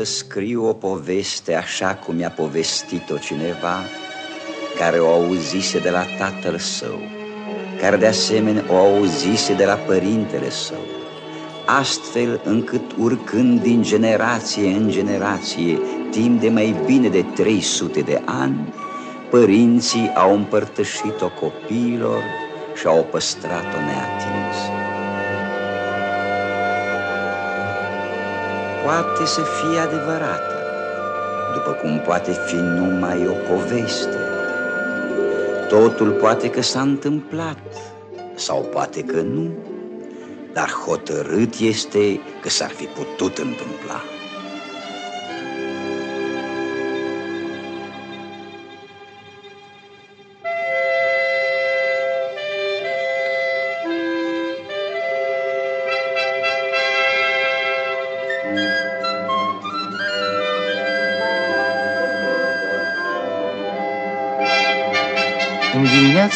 vreau să scriu o poveste așa cum mi-a povestit-o cineva care o auzise de la tatăl său, care de asemenea o auzise de la părintele său, astfel încât urcând din generație în generație, timp de mai bine de 300 de ani, părinții au împărtășit-o copiilor și au păstrat-o neatinsă. Poate să fie adevărată, după cum poate fi numai o poveste. Totul poate că s-a întâmplat sau poate că nu, dar hotărât este că s-ar fi putut întâmpla.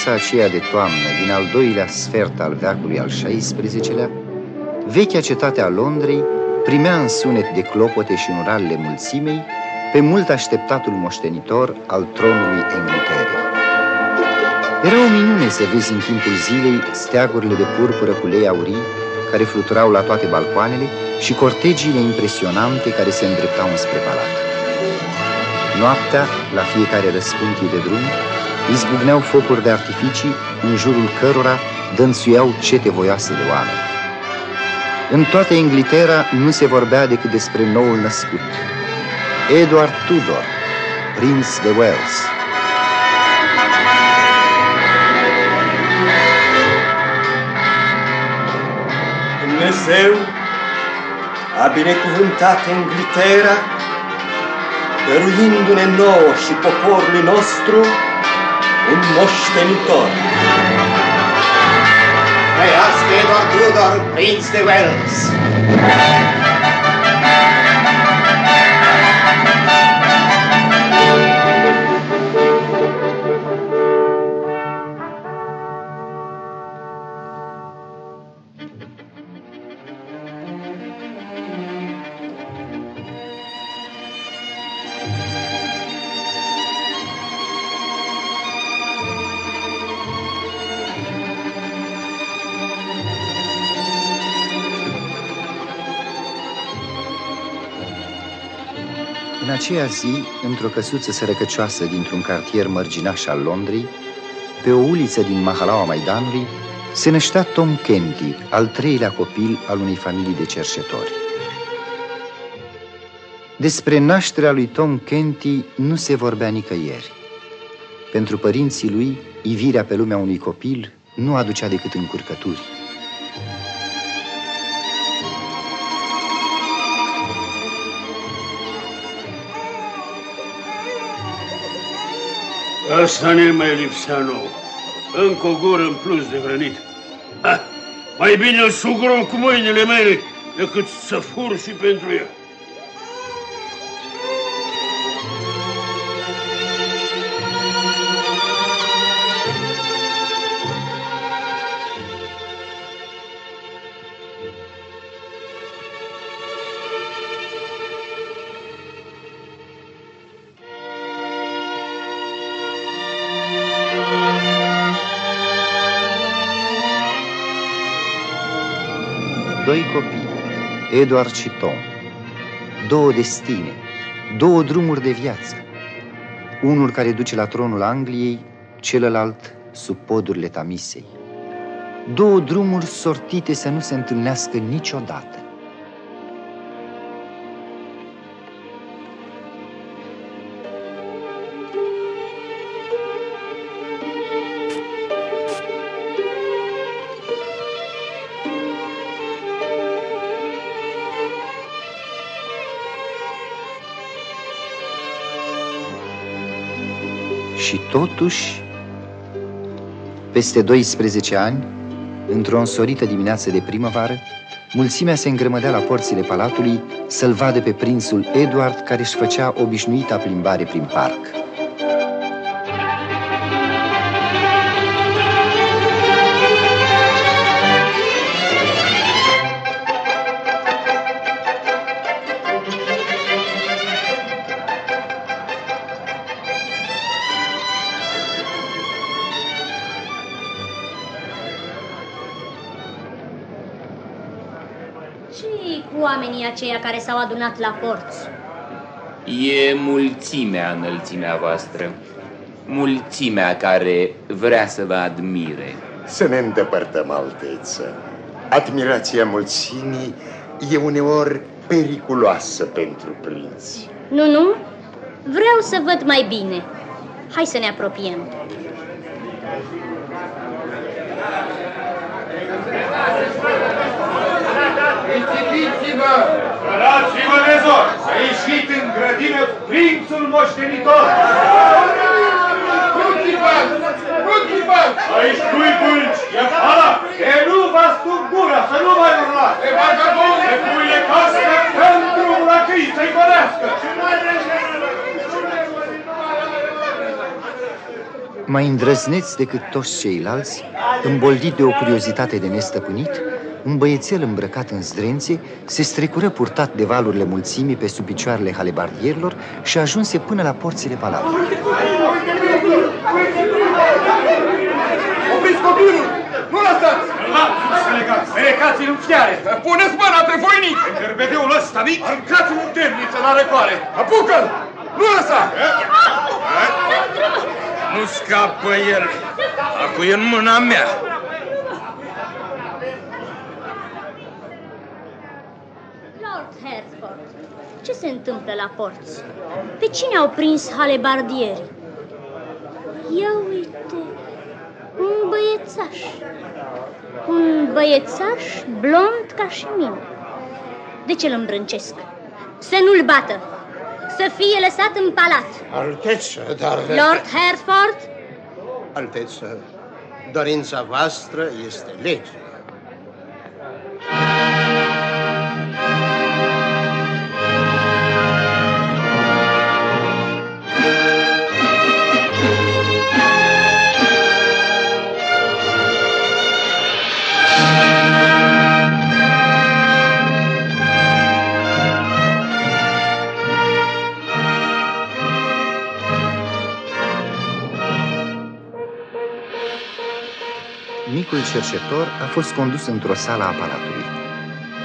Dimineața aceea de toamnă, din al doilea sfert al veacului al XVI-lea, vechea cetate a Londrei primea în sunet de clopote și în ralele mulțimei pe mult așteptatul moștenitor al tronului Engliterei. Era o minune să vezi în timpul zilei steagurile de purpură cu lei aurii care fluturau la toate balcoanele și cortegiile impresionante care se îndreptau înspre palat. Noaptea, la fiecare răspântie de drum, izbucneau focuri de artificii în jurul cărora dănțuiau cete voioase de oameni. În toată Inglaterra nu se vorbea decât despre noul născut, Edward Tudor, prinț de Wales. Dumnezeu a binecuvântat Inglaterra, dăruindu-ne nouă și poporului nostru un moștenitor. Trăiască Edward Tudor, prinț de Wales! Aceea zi, într-o căsuță sărăcăcioasă dintr-un cartier mărginaș al Londrei, pe o uliță din Mahalaua Maidanului, se năștea Tom Kenty, al treilea copil al unei familii de cerșetori. Despre nașterea lui Tom Kenty nu se vorbea nicăieri. Pentru părinții lui, ivirea pe lumea unui copil nu aducea decât încurcături. Asta ne mai lipsea nou. Încă o gură în plus de hrănit. Ha, mai bine îl sugurom cu mâinile mele decât să fur și pentru el. Doi copii, Eduard și Tom, două destine, două drumuri de viață, unul care duce la tronul Angliei, celălalt sub podurile Tamisei. Două drumuri sortite să nu se întâlnească niciodată. Și totuși, peste 12 ani, într-o însorită dimineață de primăvară, mulțimea se îngrămădea la porțile palatului să-l vadă pe prințul Edward care își făcea obișnuita plimbare prin parc. Ce cu oamenii aceia care s-au adunat la porți? E mulțimea înălțimea voastră. Mulțimea care vrea să vă admire. Să ne îndepărtăm, alteță. Admirația mulțimii e uneori periculoasă pentru prinți. Nu, nu, vreau să văd mai bine. Hai să ne apropiem. Ridiți-vă! Cărați-vă de zor! A ieșit în grădină prințul moștenitor! Ruți-vă! Ruți-vă! Aici nu-i bânci, e afară! E nu vă stup gura, să nu mai urlați! E vagabond! E puile cască pentru mlăcâi să-i golească! Mai îndrăzneți decât toți ceilalți, îmboldit de o curiozitate de nestăpânit, un băiețel îmbrăcat în zdrențe se strecură purtat de valurile mulțimii pe sub picioarele halebardierilor și ajunse până la porțile palatului. Opriți copilul! Nu lăsați! Să legați, legați-l în fiare! Puneți mâna pe voinic! Pe gărbedeul ăsta mic! Aruncați-l în temniță la răcoare! Apucă-l! Nu lăsa! Nu scapă el. Acu e în mâna mea. Lord Hertford, ce se întâmplă la porți? Pe cine au prins halebardierii? Ia uite, un băiețaș. Un băiețaș blond ca și mine. De ce îl îmbrâncesc? Să nu-l bată. Să fie lăsat în palat. Alteță, dar... Lord Hertford, Alteță, dorința voastră este lege. Cercetor a fost condus într-o sală a palatului.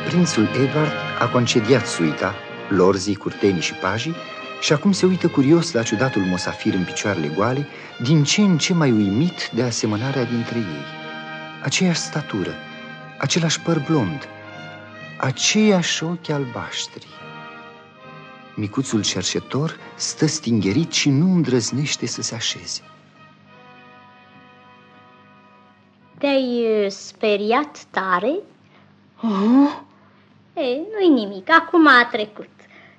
Prințul Edward a concediat suita, lorzii, curtenii și pajii și acum se uită curios la ciudatul mosafir în picioarele goale, din ce în ce mai uimit de asemănarea dintre ei. Aceeași statură, același păr blond, aceiași ochi albaștri. Micuțul cercetor stă stingerit și nu îndrăznește să se așeze. Te-ai uh, speriat tare? Oh, Ei, nu-i nimic, acum a trecut.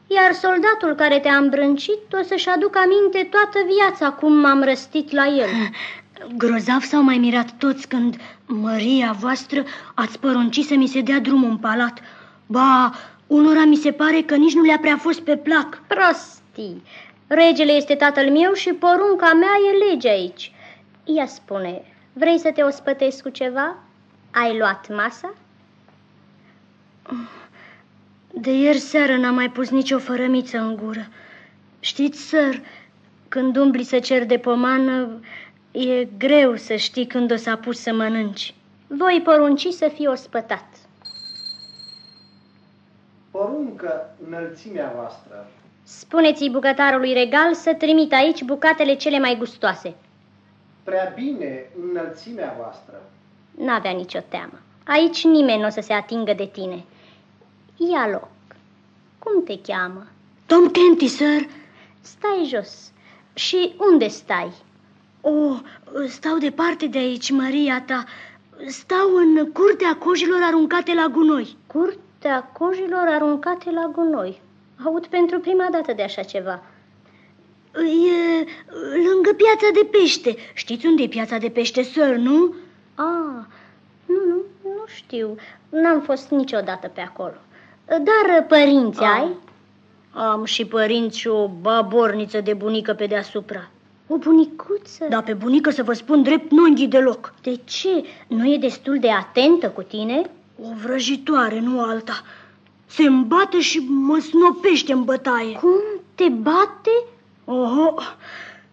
Iar soldatul care te-a îmbrâncit o să-și aducă aminte toată viața cum m-am răstit la el. grozav s-au mai mirat toți când Măria voastră ați poruncit să mi se dea drumul în palat. Ba, unora mi se pare că nici nu le-a prea fost pe plac. Prostii. Regele este tatăl meu și porunca mea e lege aici. Ia spune, vrei să te ospătezi cu ceva? Ai luat masa? De ieri seară n-am mai pus nicio fărămiță în gură. Știți, săr, când umbli să cer de pomană, e greu să știi când o să apuci să mănânci. Voi porunci să fii ospătat. Poruncă înălțimea voastră. Spuneți-i bucătarului regal să trimit aici bucatele cele mai gustoase. Prea bine înălțimea voastră. N-avea nicio teamă. Aici nimeni nu o să se atingă de tine. Ia loc. Cum te cheamă? Tom Kenty, săr. Stai jos. Și unde stai? O, stau departe de aici, Maria ta. Stau în curtea cojilor aruncate la gunoi. Curtea cojilor aruncate la gunoi. Aud pentru prima dată de așa ceva. E lângă piața de pește. Știți unde e piața de pește, săr, nu? Ah, nu, nu, nu știu. N-am fost niciodată pe acolo. Dar părinți Ah. ai? Am și părinți și o baborniță de bunică pe deasupra. O bunicuță? Da, pe bunică să vă spun drept, nu înghi deloc. De ce? Nu e destul de atentă cu tine? O vrăjitoare, nu alta. Se îmbate și mă snopește în bătaie. Cum te bate? Oho,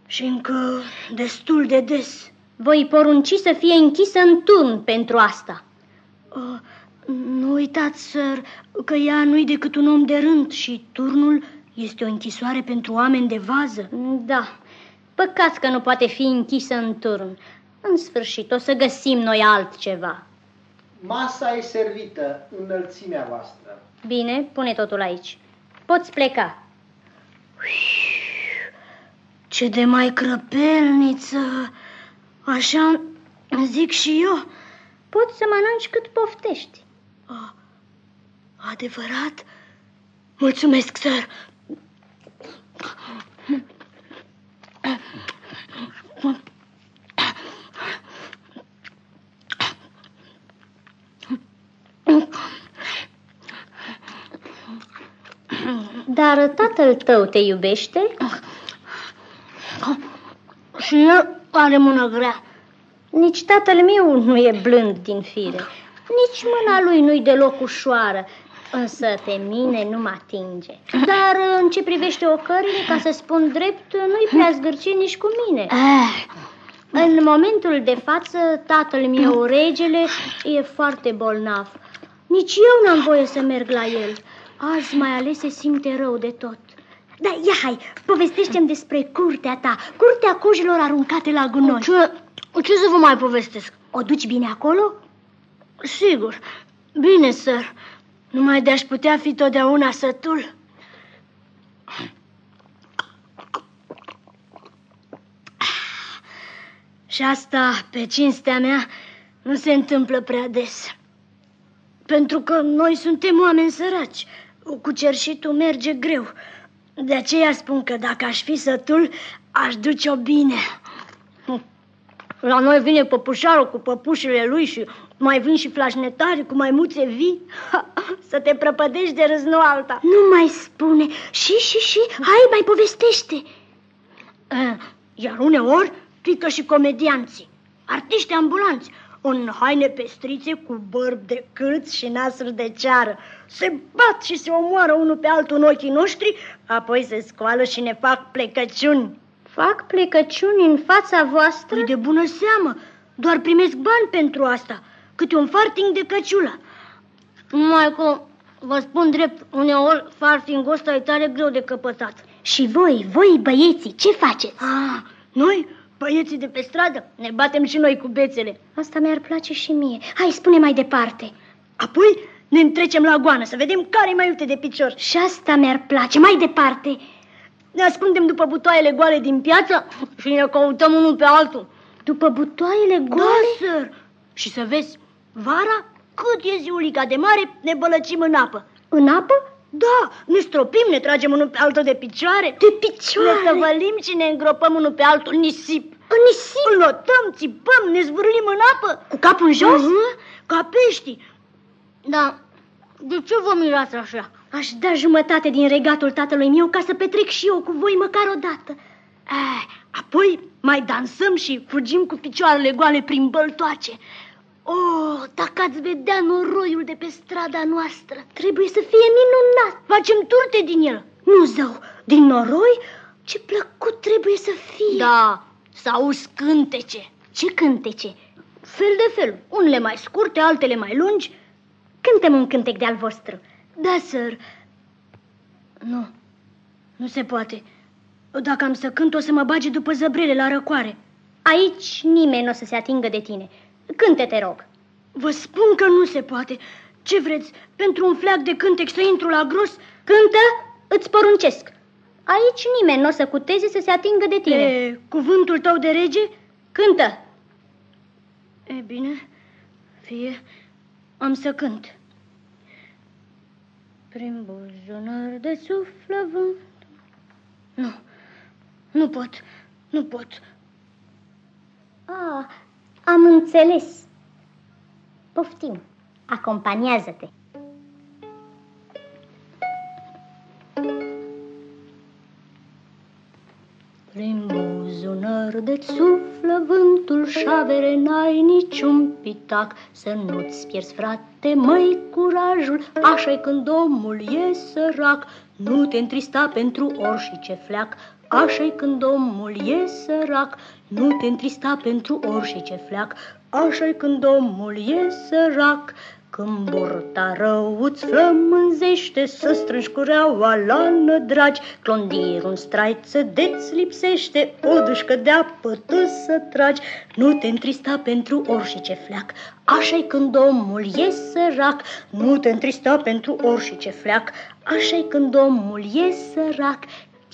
și încă destul de des. Voi porunci să fie închisă în turn pentru asta. Uh, Nu uitați, sir, că ea nu-i decât un om de rând și turnul este o închisoare pentru oameni de vază. Da, păcat că nu poate fi închisă în turn. În sfârșit, o să găsim noi altceva. Masa e servită, înălțimea voastră. Bine, pune totul aici. Poți pleca. Ce de mai crăpelniță! Așa zic și eu. Poți să mănânci cât poftești. A, adevărat? Mulțumesc, sir. Dar tatăl tău te iubește? Și el are mână grea. Nici tatăl meu nu e blând din fire. Nici mâna lui nu-i deloc ușoară. Însă pe mine nu mă atinge. Dar în ce privește ocările, ca să spun drept, nu-i prea zgârcie nici cu mine. În momentul de față, tatăl meu, regele, e foarte bolnav. Nici eu n-am voie să merg la el. Azi mai ales se simte rău de tot. Da, ia hai, povestește-mi despre curtea ta, curtea cojilor aruncate la gunoi. Ce, ce să vă mai povestesc? O duci bine acolo? Sigur. Bine, sir. Numai de-aș putea fi totdeauna sătul. Și asta, pe cinstea mea, nu se întâmplă prea des. Pentru că noi suntem oameni săraci. Cu cerșitul merge greu. De aceea spun că dacă aș fi sătul, aș duce-o bine. La noi vine păpușarul cu păpușile lui și mai vin și flașnetari cu maimuțe vii. Să te prăpădești de râs, nu alta. Nu mai spune. Și, și, și, hai, mai povestește. Iar uneori pică și comedianții, artiști ambulanți, în haine pestrițe cu bărbi de câți și nasuri de ceară. Se bat și se omoară unul pe altul în ochii noștri, apoi se scoală și ne fac plecăciuni. Fac plecăciuni în fața voastră? Păi de bună seamă, doar primesc bani pentru asta, câte un farting de căciulă. Numai că, vă spun drept, uneori fartingul ăsta e tare greu de căpătat. Și voi, voi băieții, ce faceți? Ah, noi, băieții de pe stradă, ne batem și noi cu bețele. Asta mi-ar place și mie. Hai, spune mai departe. Apoi ne întrecem la goană să vedem care e mai iute de picior. Și asta mi-ar place. Mai departe. Ne ascundem după butoaiele goale din piață și ne căutăm unul pe altul. După butoaiele goale? Da, sir. Și să vezi, vara, cât e ziulica de mare, ne bălăcim în apă. În apă? Da, ne stropim, ne tragem unul pe altul de picioare. De picioare? Ne tăvălim și ne îngropăm unul pe altul în nisip. În nisip? Înotăm, țipăm, ne zvârlim în apă. Cu capul în jos? Uh-huh, ca pești. Da, de ce vă mirați așa? Aș da jumătate din regatul tatălui meu ca să petrec și eu cu voi măcar o dată. Eh, apoi mai dansăm și fugim cu picioarele goale prin băltoace. Oh, dacă ați vedea noroiul de pe strada noastră. Trebuie să fie minunat. Facem turte din el. Nu, zău, din noroi? Ce plăcut trebuie să fie. Da, sau cântece. Ce cântece? Fel de fel, unele mai scurte, altele mai lungi. Cântăm un cântec de-al vostru. Da, sir. Nu, nu se poate. Dacă am să cânt, o să mă bage după zăbrele la răcoare. Aici nimeni nu o să se atingă de tine. Cânte, te rog. Vă spun că nu se poate. Ce vreți? Pentru un fleac de cântec să intru la gros? Cântă, îți poruncesc. Aici nimeni nu o să cuteze să se atingă de tine. E, cuvântul tău de rege? Cântă. E bine, fie, am să cânt. Prin buzunar de suflă vânt. Nu, nu pot, nu pot. Ah, am înțeles. Poftim, acompaniază-te. Prin buzunar de suflă vântul și șavere n-ai niciun pitac Să nu-ți pierzi, frate, măi, curajul așa când omul e sărac Nu te întrista pentru orice ce fleac așa când omul e sărac Nu te întrista pentru orice ce fleac așa când omul e sărac, când burta rău îți flămânzește Să strângi cureaua la nădragi. Clondir un straiță de-ți lipsește O dușcă de apă tu să tragi. Nu te întrista pentru orice ce fleac așa când omul e sărac. Nu te întrista pentru orice fleac așa când omul e sărac.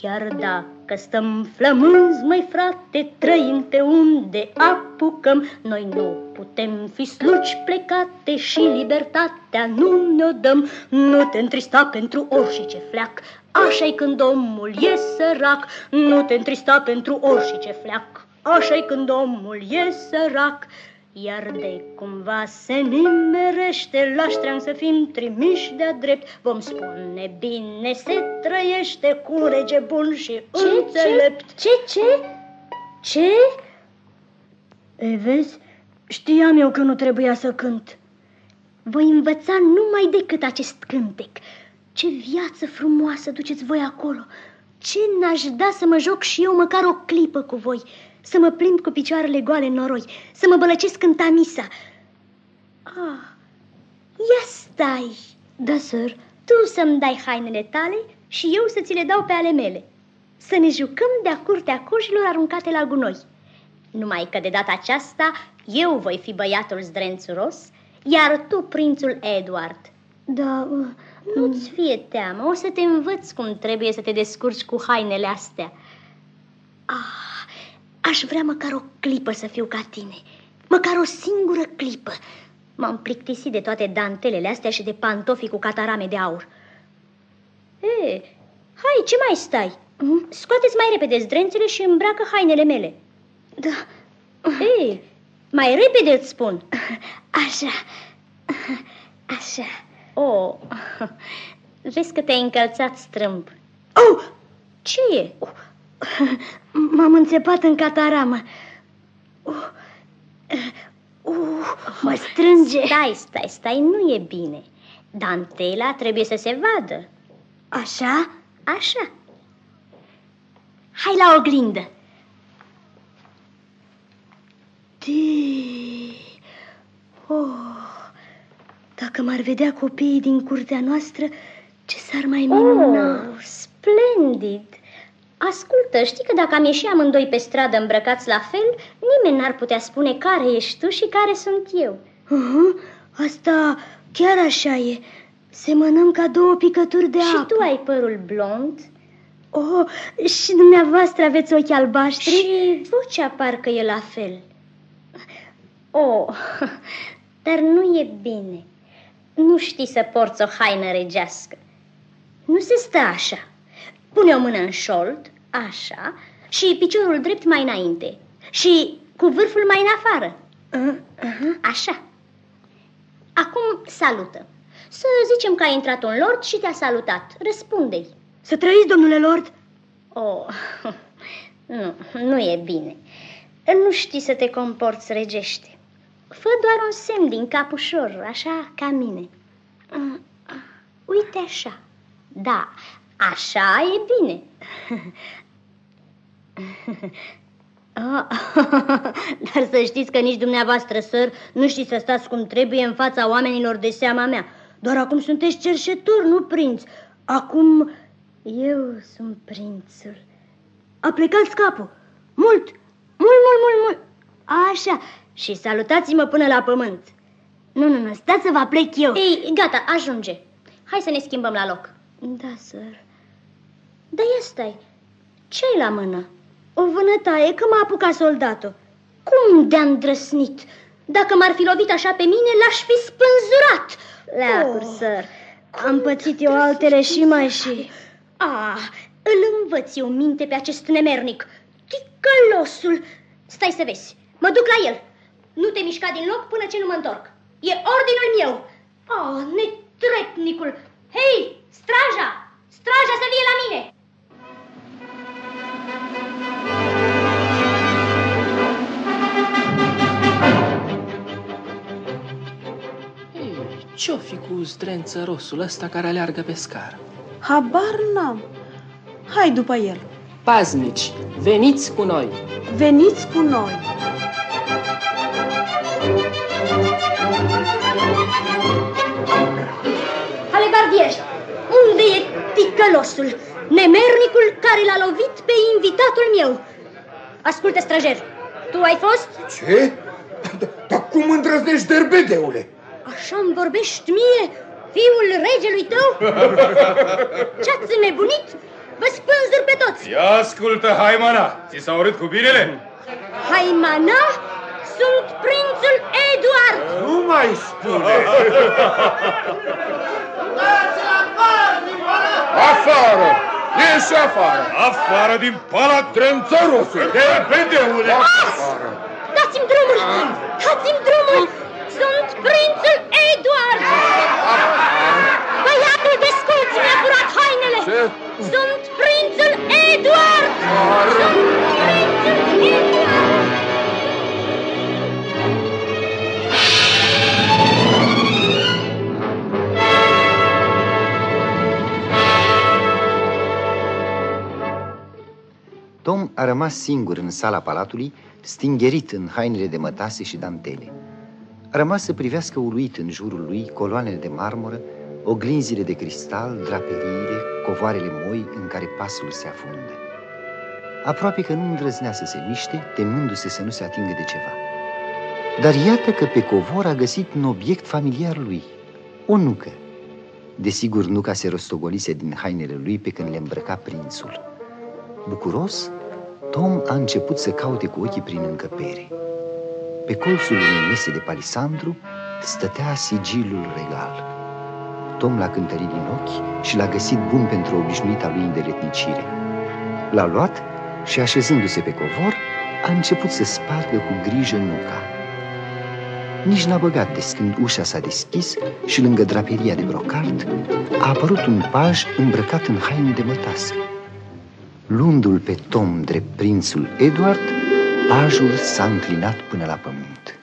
Chiar dacă stăm flămânzi, măi frate, trăim pe unde apucăm, noi nu putem fi sluci plecate și libertatea nu ne-o dăm. Nu te întrista pentru orice fleac, așa când omul e sărac. Nu te întrista pentru orice fleac, așa când omul e sărac. Iar de cumva se nimerește la ștream să fim trimiși de-a drept, vom spune bine se trăiește cu rege bun și ce, înțelept. Ce, ce, ce? Ce? E, vezi, știam eu că nu trebuia să cânt. Voi învăța numai decât acest cântec. Ce viață frumoasă duceți voi acolo! Ce n-aș da să mă joc și eu măcar o clipă cu voi! Să mă plimb cu picioarele goale în noroi, să mă bălăcesc în tamisa. Ah, ia stai! Da, sir. Tu să-mi dai hainele tale și eu să ți le dau pe ale mele. Să ne jucăm de-a curtea cojilor aruncate la gunoi. Numai că de data aceasta eu voi fi băiatul zdrențuros, iar tu prințul Edward. Da, uh, nu-ți fie teamă, o să te învăț cum trebuie să te descurci cu hainele astea. Ah, Aș vrea măcar o clipă să fiu ca tine, măcar o singură clipă. M-am plictisit de toate dantelele astea și de pantofii cu catarame de aur. E, hai, ce mai stai? Mm? Scoateți mai repede zdrențele și îmbracă hainele mele. Da. Ei, mai repede îți spun. Așa, așa. Oh, vezi că te-ai încălțat strâmb. Oh! Ce e? Oh. M-am înțepat în cataramă. Uh, uh, mă strânge. Stai, stai, stai, nu e bine. Dantela trebuie să se vadă. Așa? Așa. Hai la oglindă. De... Oh, dacă m-ar vedea copiii din curtea noastră, ce s-ar mai minuna. Oh, splendid! Ascultă, știi că dacă am ieșit amândoi pe stradă îmbrăcați la fel, nimeni n-ar putea spune care ești tu și care sunt eu. Uh-huh, asta chiar așa e. Semănăm ca două picături de și apă. Și tu ai părul blond. Oh, și dumneavoastră aveți ochi albaștri? Și vocea parcă e la fel. Oh, dar nu e bine. Nu știi să porți o haină regească. Nu se stă așa. Pune o mână în șold, așa, și piciorul drept mai înainte. Și cu vârful mai în afară. Uh-huh. Așa. Acum salută. Să zicem că a intrat un lord și te-a salutat. Răspunde-i. Să trăiți, domnule lord? Oh, nu, nu e bine. Nu știi să te comporți regește. Fă doar un semn din cap ușor, așa ca mine. Uite așa. Da, Așa e bine. Ah, dar să știți că nici dumneavoastră, săr, nu știți să stați cum trebuie în fața oamenilor de seama mea. Doar acum sunteți cerșetori, nu prinț. Acum eu sunt prințul. A plecat scapul. Mult, mult, mult, mult, mult. Așa, și salutați-mă până la pământ. Nu, nu, nu, stați să vă plec eu. Ei, gata, ajunge. Hai să ne schimbăm la loc. Da, săr. Da, ia stai. ce ai la mână? O vânătaie, că m-a apucat soldatul. Cum de-am îndrăsnit? Dacă m-ar fi lovit așa pe mine, l-aș fi spânzurat. Leacuri, oh, săr. Am pățit eu altele și mai și... Ah, îl învăț eu minte pe acest nemernic. Ticălosul! Stai să vezi, mă duc la el. Nu te mișca din loc până ce nu mă întorc. E ordinul meu. Ah, netretnicul! Hei, straja! Straja să vie la mine! Ce-o fi cu zdrențărosul ăsta care aleargă pe scară? Habar n-am. Hai după el. Paznici, veniți cu noi! Veniți cu noi! Halebardieri, unde e ticălosul, nemernicul care l-a lovit pe invitatul meu? Ascultă, străjer, tu ai fost? Ce? Dar cum îndrăznești, derbedeule? Așa-mi vorbești mie, fiul regelui tău? Ce-ați nebunit? Vă spânzur pe toți! Ia ascultă, Haimana! Ți s-a urât cu binele? Haimana? Sunt prințul Eduard! Nu mai spune! afară! Ieși afară! Afară din palat trânțărosul! De pedeule! Afară! Dați-mi drumul! Dați-mi drumul! Sunt prințul Eduard! Băiatul de scuț mi-a furat hainele! Ce? Sunt prințul Eduard! Sunt prințul Eduard! Tom a rămas singur în sala palatului, stingerit în hainele de mătase și dantele. A rămas să privească uluit în jurul lui coloanele de marmură, oglinzile de cristal, draperiile, covoarele moi în care pasul se afundă. Aproape că nu îndrăznea să se miște, temându-se să nu se atingă de ceva. Dar iată că pe covor a găsit un obiect familiar lui, o nucă. Desigur, nuca se rostogolise din hainele lui pe când le îmbrăca prințul. Bucuros, Tom a început să caute cu ochii prin încăpere. Pe colțul unei mese de palisandru stătea sigilul regal. Tom l-a cântărit din ochi și l-a găsit bun pentru obișnuita lui îndeletnicire. L-a luat și, așezându-se pe covor, a început să spargă cu grijă nuca. Nici n-a băgat de când ușa s-a deschis și lângă draperia de brocart a apărut un paj îmbrăcat în haine de mătase. Luându-l pe Tom drept prințul Edward, pajul s-a înclinat până la pământ.